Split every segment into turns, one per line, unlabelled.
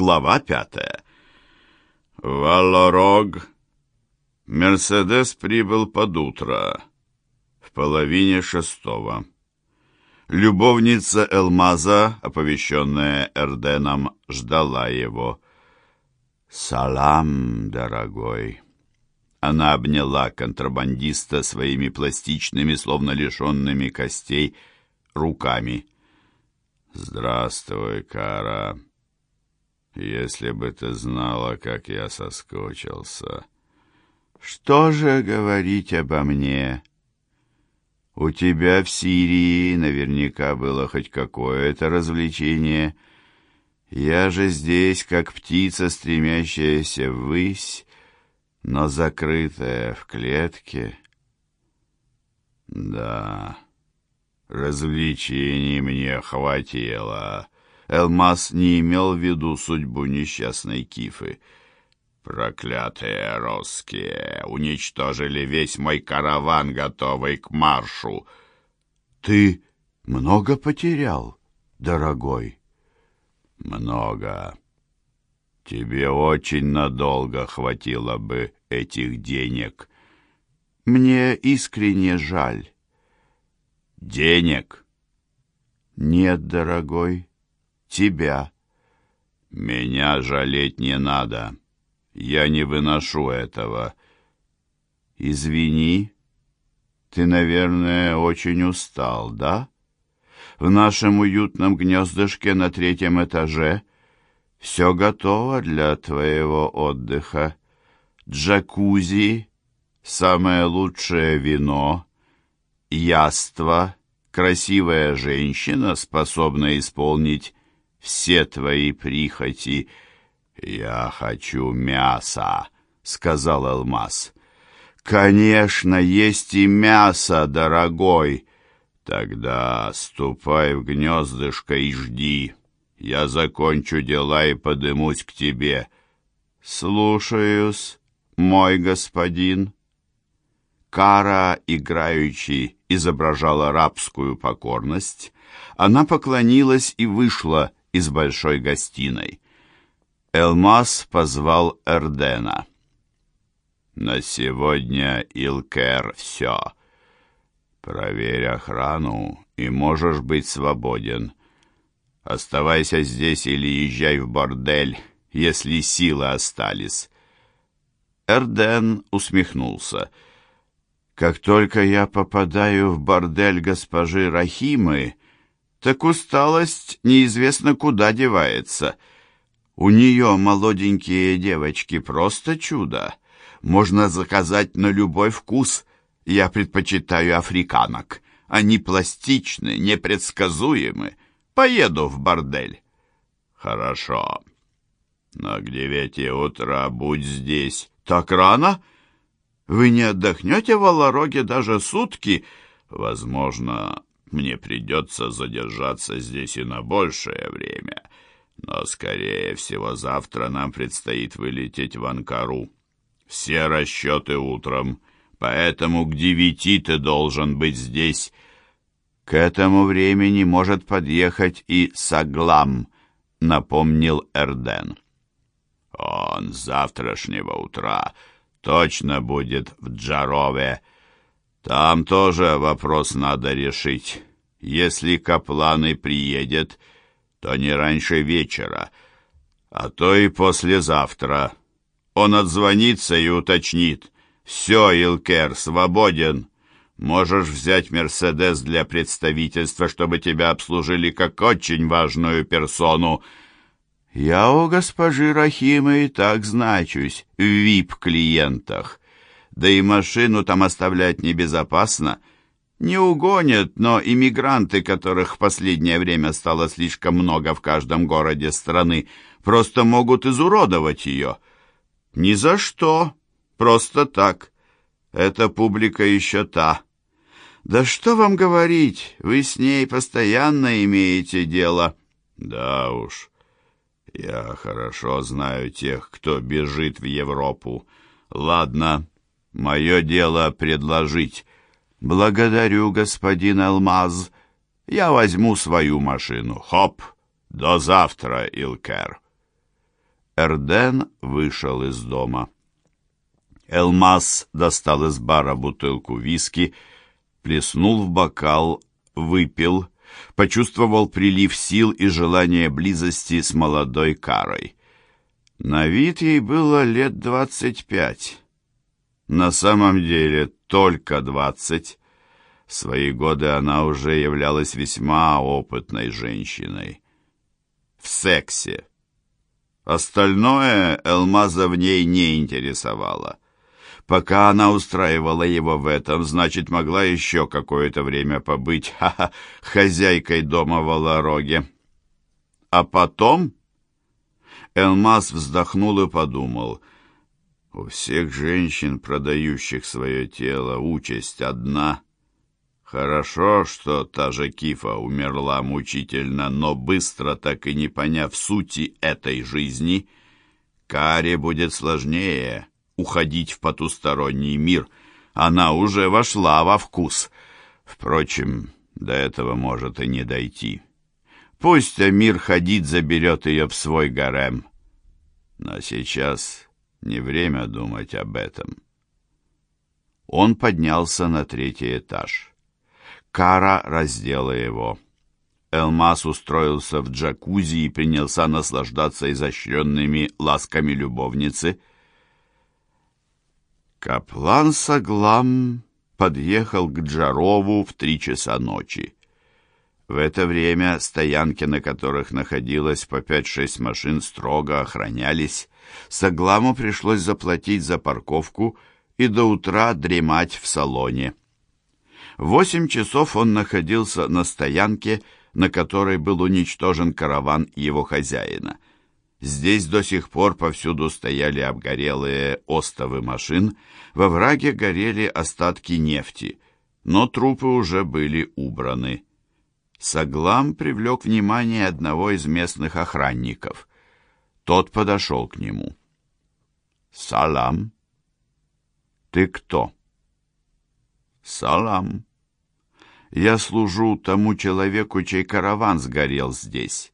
Глава пятая. Валорог. Мерседес прибыл под утро, в половине шестого. Любовница Элмаза, оповещенная Эрденом, ждала его. «Салам, дорогой!» Она обняла контрабандиста своими пластичными, словно лишенными костей, руками. «Здравствуй, Кара!» Если бы ты знала, как я соскучился. Что же говорить обо мне? У тебя в Сирии наверняка было хоть какое-то развлечение. Я же здесь, как птица, стремящаяся ввысь, но закрытая в клетке. Да, развлечений мне хватило. Элмаз не имел в виду судьбу несчастной Кифы. «Проклятые русские! Уничтожили весь мой караван, готовый к маршу!» «Ты много потерял, дорогой?» «Много. Тебе очень надолго хватило бы этих денег. Мне искренне жаль». «Денег?» «Нет, дорогой, тебя. Меня жалеть не надо. Я не выношу этого. Извини, ты, наверное, очень устал, да? В нашем уютном гнездышке на третьем этаже все готово для твоего отдыха. Джакузи, самое лучшее вино, яство, красивая женщина, способная исполнить все твои прихоти. Я хочу мяса, сказал Алмаз. Конечно, есть и мясо, дорогой. Тогда ступай в гнездышко и жди. Я закончу дела и подымусь к тебе. Слушаюсь, мой господин. Кара, играючи, изображала рабскую покорность. Она поклонилась и вышла, из большой гостиной. Элмаз позвал Эрдена. «На сегодня, Илкер, все. Проверь охрану, и можешь быть свободен. Оставайся здесь или езжай в бордель, если силы остались». Эрден усмехнулся. «Как только я попадаю в бордель госпожи Рахимы, так усталость неизвестно куда девается. У нее молоденькие девочки просто чудо. Можно заказать на любой вкус. Я предпочитаю африканок. Они пластичны, непредсказуемы. Поеду в бордель. Хорошо. Но к девяти утра будь здесь. Так рано? Вы не отдохнете в Алароге даже сутки? Возможно, мне придется задержаться здесь и на большее время, но, скорее всего, завтра нам предстоит вылететь в Анкару. Все расчеты утром, поэтому к девяти ты должен быть здесь. К этому времени может подъехать и Саглам, напомнил Эрден. Он с завтрашнего утра точно будет в Джарове, там тоже вопрос надо решить. Если Каплан и приедет, то не раньше вечера, а то и послезавтра. Он отзвонится и уточнит. «Все, Илкер, свободен. Можешь взять Мерседес для представительства, чтобы тебя обслужили как очень важную персону». «Я у госпожи Рахимы и так значусь в вип-клиентах» да и машину там оставлять небезопасно. Не угонят, но иммигранты, которых в последнее время стало слишком много в каждом городе страны, просто могут изуродовать ее. Ни за что, просто так. Эта публика еще та. Да что вам говорить, вы с ней постоянно имеете дело. Да уж, я хорошо знаю тех, кто бежит в Европу. Ладно, Мое дело предложить. Благодарю, господин Алмаз. Я возьму свою машину. Хоп, до завтра, Илкер. Эрден вышел из дома. Элмаз достал из бара бутылку виски, плеснул в бокал, выпил, почувствовал прилив сил и желание близости с молодой Карой. На вид ей было лет двадцать пять. На самом деле только двадцать. В свои годы она уже являлась весьма опытной женщиной. В сексе. Остальное Элмаза в ней не интересовало. Пока она устраивала его в этом, значит, могла еще какое-то время побыть ха -ха, хозяйкой дома в Алароге. А потом... Элмаз вздохнул и подумал, у всех женщин, продающих свое тело, участь одна. Хорошо, что та же Кифа умерла мучительно, но быстро, так и не поняв сути этой жизни, Каре будет сложнее уходить в потусторонний мир. Она уже вошла во вкус. Впрочем, до этого может и не дойти. Пусть Амир Хадид заберет ее в свой гарем. Но сейчас не время думать об этом. Он поднялся на третий этаж. Кара раздела его. Элмас устроился в джакузи и принялся наслаждаться изощренными ласками любовницы. Каплан Саглам подъехал к Джарову в три часа ночи. В это время стоянки, на которых находилось по пять-шесть машин, строго охранялись. Сагламу пришлось заплатить за парковку и до утра дремать в салоне. восемь часов он находился на стоянке, на которой был уничтожен караван его хозяина. Здесь до сих пор повсюду стояли обгорелые остовы машин, во враге горели остатки нефти, но трупы уже были убраны. Саглам привлек внимание одного из местных охранников. Тот подошел к нему. «Салам!» «Ты кто?» «Салам!» «Я служу тому человеку, чей караван сгорел здесь».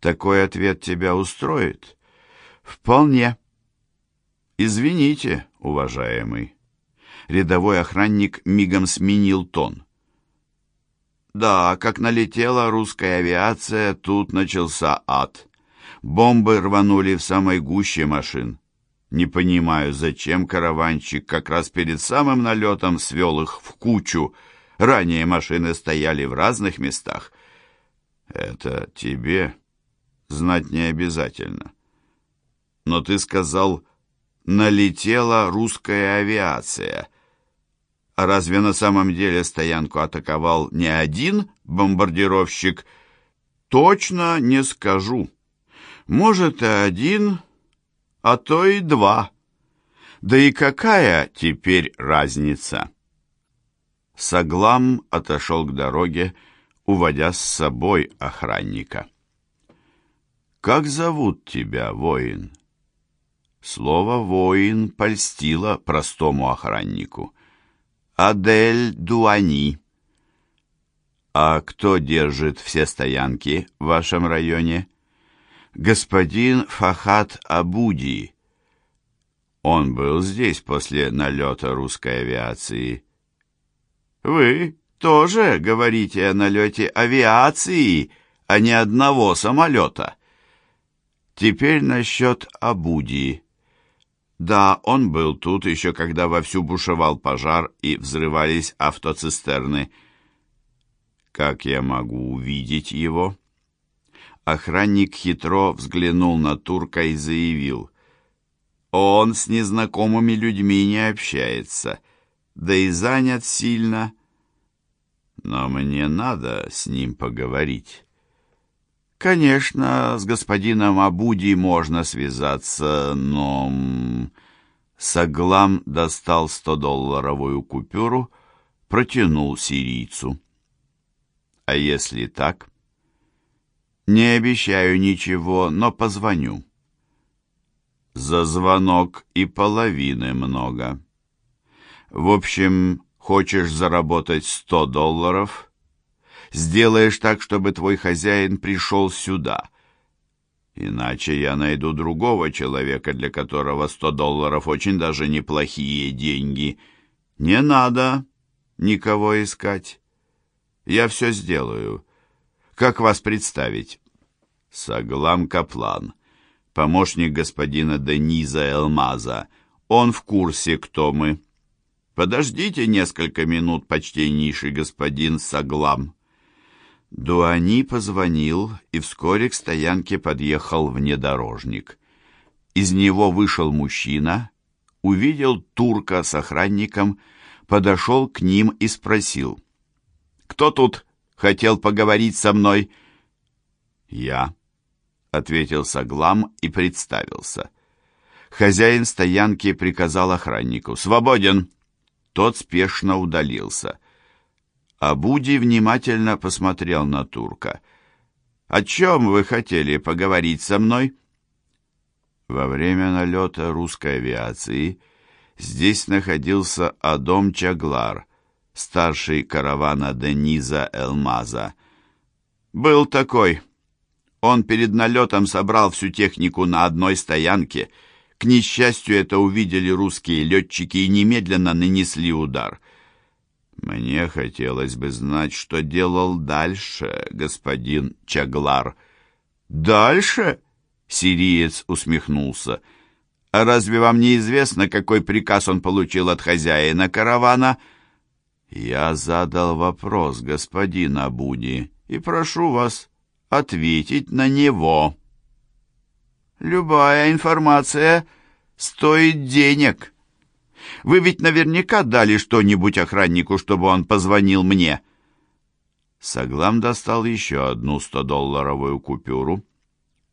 «Такой ответ тебя устроит?» «Вполне». «Извините, уважаемый». Рядовой охранник мигом сменил тон. «Да, как налетела русская авиация, тут начался ад. Бомбы рванули в самой гуще машин. Не понимаю, зачем караванщик как раз перед самым налетом свел их в кучу. Ранее машины стояли в разных местах. Это тебе знать не обязательно. Но ты сказал, налетела русская авиация. А разве на самом деле стоянку атаковал не один бомбардировщик? Точно не скажу. Может, и один, а то и два. Да и какая теперь разница? Саглам отошел к дороге, уводя с собой охранника. «Как зовут тебя, воин?» Слово «воин» польстило простому охраннику. «Адель Дуани». «А кто держит все стоянки в вашем районе?» господин Фахат Абуди. Он был здесь после налета русской авиации. Вы тоже говорите о налете авиации, а не одного самолета. Теперь насчет Абуди. Да, он был тут еще, когда вовсю бушевал пожар и взрывались автоцистерны. Как я могу увидеть его?» Охранник хитро взглянул на турка и заявил. «Он с незнакомыми людьми не общается, да и занят сильно. Но мне надо с ним поговорить». «Конечно, с господином Абуди можно связаться, но...» Саглам достал стодолларовую купюру, протянул сирийцу. «А если так?» Не обещаю ничего, но позвоню. За звонок и половины много. В общем, хочешь заработать сто долларов? Сделаешь так, чтобы твой хозяин пришел сюда. Иначе я найду другого человека, для которого сто долларов очень даже неплохие деньги. Не надо никого искать. Я все сделаю. Как вас представить? Саглам Каплан, помощник господина Дениза Элмаза. Он в курсе, кто мы. Подождите несколько минут, почтеннейший господин Саглам. Дуани позвонил, и вскоре к стоянке подъехал внедорожник. Из него вышел мужчина, увидел турка с охранником, подошел к ним и спросил. «Кто тут хотел поговорить со мной?» «Я», — ответил Саглам и представился. Хозяин стоянки приказал охраннику. «Свободен!» Тот спешно удалился. Абуди внимательно посмотрел на турка. «О чем вы хотели поговорить со мной?» Во время налета русской авиации здесь находился Адом Чаглар, старший каравана Дениза Элмаза. «Был такой. Он перед налетом собрал всю технику на одной стоянке. К несчастью, это увидели русские летчики и немедленно нанесли удар». Мне хотелось бы знать, что делал дальше господин Чаглар. Дальше? Сириец усмехнулся. А разве вам не известно, какой приказ он получил от хозяина каравана? Я задал вопрос господин Абуди и прошу вас ответить на него. Любая информация стоит денег. Вы ведь наверняка дали что-нибудь охраннику, чтобы он позвонил мне». Саглам достал еще одну стодолларовую купюру.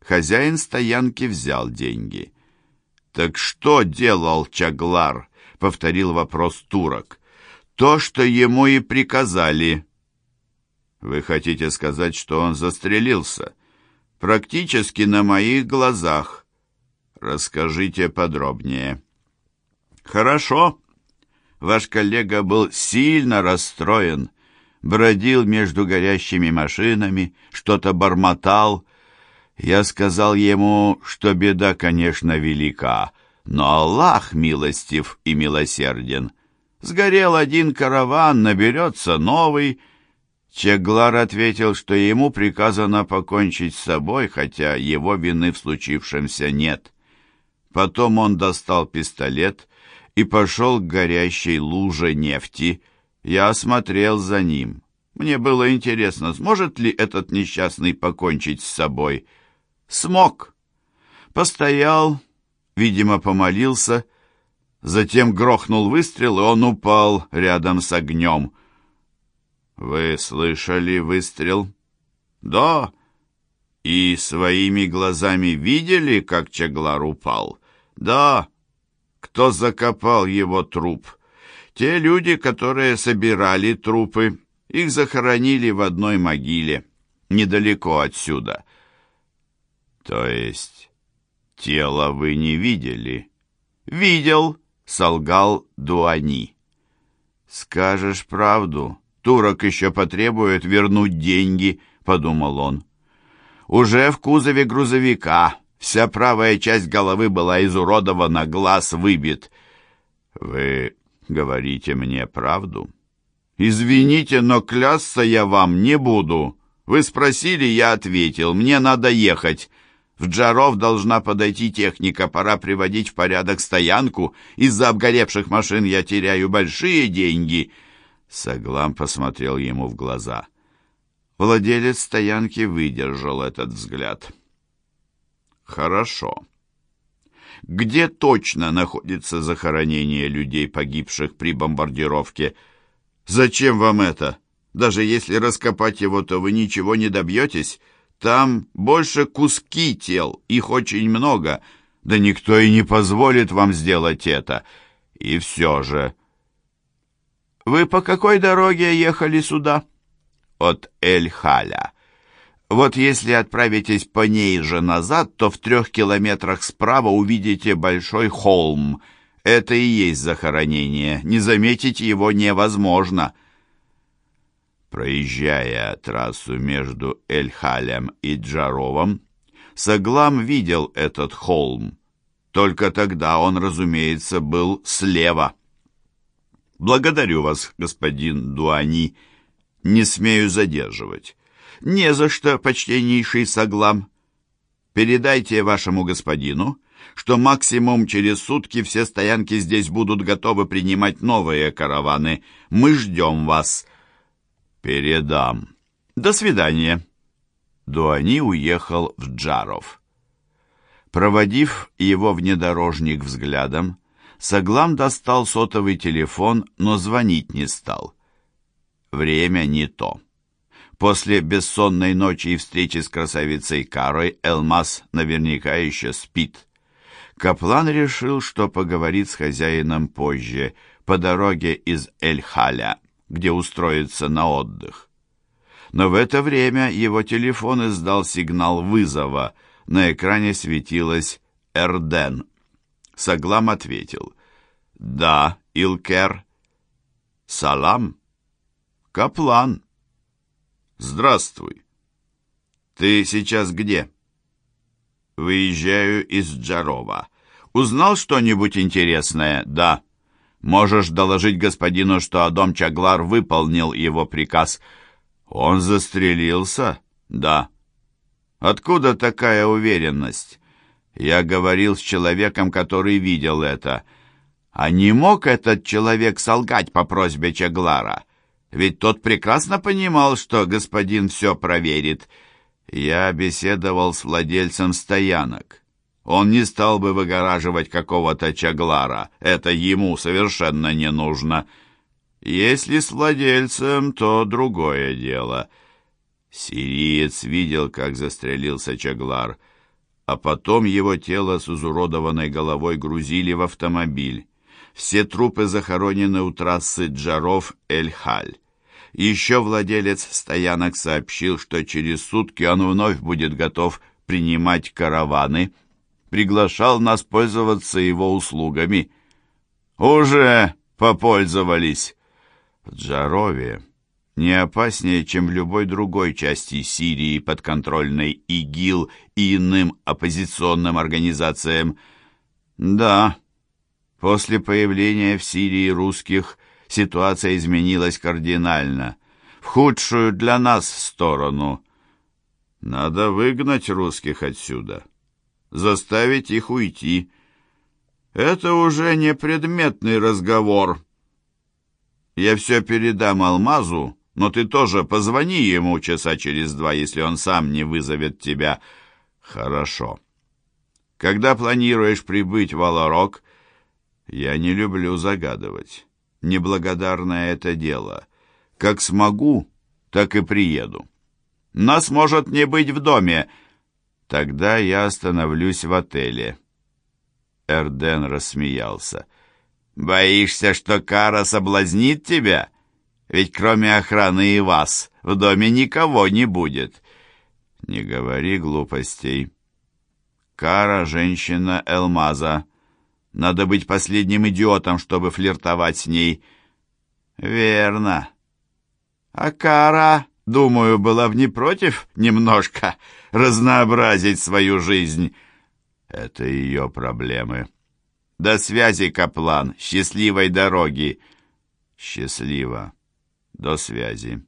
Хозяин стоянки взял деньги. «Так что делал Чаглар?» — повторил вопрос турок. «То, что ему и приказали». «Вы хотите сказать, что он застрелился?» «Практически на моих глазах». «Расскажите подробнее». «Хорошо». Ваш коллега был сильно расстроен, бродил между горящими машинами, что-то бормотал. Я сказал ему, что беда, конечно, велика, но Аллах милостив и милосерден. Сгорел один караван, наберется новый. Чеглар ответил, что ему приказано покончить с собой, хотя его вины в случившемся нет. Потом он достал пистолет и пошел к горящей луже нефти. Я осмотрел за ним. Мне было интересно, сможет ли этот несчастный покончить с собой. Смог. Постоял, видимо, помолился, затем грохнул выстрел, и он упал рядом с огнем. «Вы слышали выстрел?» «Да». «И своими глазами видели, как Чаглар упал?» «Да» кто закопал его труп. Те люди, которые собирали трупы, их захоронили в одной могиле, недалеко отсюда. То есть тело вы не видели? Видел, солгал Дуани. Скажешь правду, турок еще потребует вернуть деньги, подумал он. Уже в кузове грузовика Вся правая часть головы была изуродована, глаз выбит. Вы говорите мне правду? Извините, но клясться я вам не буду. Вы спросили, я ответил. Мне надо ехать. В Джаров должна подойти техника, пора приводить в порядок стоянку. Из-за обгоревших машин я теряю большие деньги. Саглам посмотрел ему в глаза. Владелец стоянки выдержал этот взгляд. Хорошо. Где точно находится захоронение людей, погибших при бомбардировке? Зачем вам это? Даже если раскопать его, то вы ничего не добьетесь. Там больше куски тел, их очень много. Да никто и не позволит вам сделать это. И все же... Вы по какой дороге ехали сюда? От Эль-Халя. Вот если отправитесь по ней же назад, то в трех километрах справа увидите большой холм. Это и есть захоронение. Не заметить его невозможно. Проезжая трассу между Эль-Халем и Джаровом, Соглам видел этот холм. Только тогда он, разумеется, был слева. «Благодарю вас, господин Дуани. Не смею задерживать». «Не за что, почтеннейший Соглам. Передайте вашему господину, что максимум через сутки все стоянки здесь будут готовы принимать новые караваны. Мы ждем вас». «Передам. До свидания». Дуани уехал в Джаров. Проводив его внедорожник взглядом, Соглам достал сотовый телефон, но звонить не стал. Время не то. После бессонной ночи и встречи с красавицей Карой Элмаз наверняка еще спит. Каплан решил, что поговорит с хозяином позже, по дороге из Эль-Халя, где устроится на отдых. Но в это время его телефон издал сигнал вызова. На экране светилось «Эрден». Саглам ответил. «Да, Илкер». «Салам». «Каплан». «Здравствуй». «Ты сейчас где?» «Выезжаю из Джарова. Узнал что-нибудь интересное?» «Да». «Можешь доложить господину, что Адом Чаглар выполнил его приказ». «Он застрелился?» «Да». «Откуда такая уверенность?» «Я говорил с человеком, который видел это». «А не мог этот человек солгать по просьбе Чаглара?» Ведь тот прекрасно понимал, что господин все проверит. Я беседовал с владельцем стоянок. Он не стал бы выгораживать какого-то чаглара. Это ему совершенно не нужно. Если с владельцем, то другое дело. Сириец видел, как застрелился чаглар, а потом его тело с изуродованной головой грузили в автомобиль. Все трупы захоронены у трассы Джаров-Эль-Халь. Еще владелец стоянок сообщил, что через сутки он вновь будет готов принимать караваны. Приглашал нас пользоваться его услугами. Уже попользовались. В Джарове не опаснее, чем в любой другой части Сирии, подконтрольной ИГИЛ и иным оппозиционным организациям. Да, после появления в Сирии русских ситуация изменилась кардинально, в худшую для нас сторону. Надо выгнать русских отсюда, заставить их уйти. Это уже не предметный разговор. Я все передам Алмазу, но ты тоже позвони ему часа через два, если он сам не вызовет тебя. Хорошо. Когда планируешь прибыть в Аларок, я не люблю загадывать неблагодарное это дело. Как смогу, так и приеду. Нас может не быть в доме. Тогда я остановлюсь в отеле. Эрден рассмеялся. Боишься, что Кара соблазнит тебя? Ведь кроме охраны и вас в доме никого не будет. Не говори глупостей. Кара — женщина Элмаза. Надо быть последним идиотом, чтобы флиртовать с ней. Верно. А Кара, думаю, была бы не против немножко разнообразить свою жизнь. Это ее проблемы. До связи, Каплан. Счастливой дороги. Счастливо. До связи.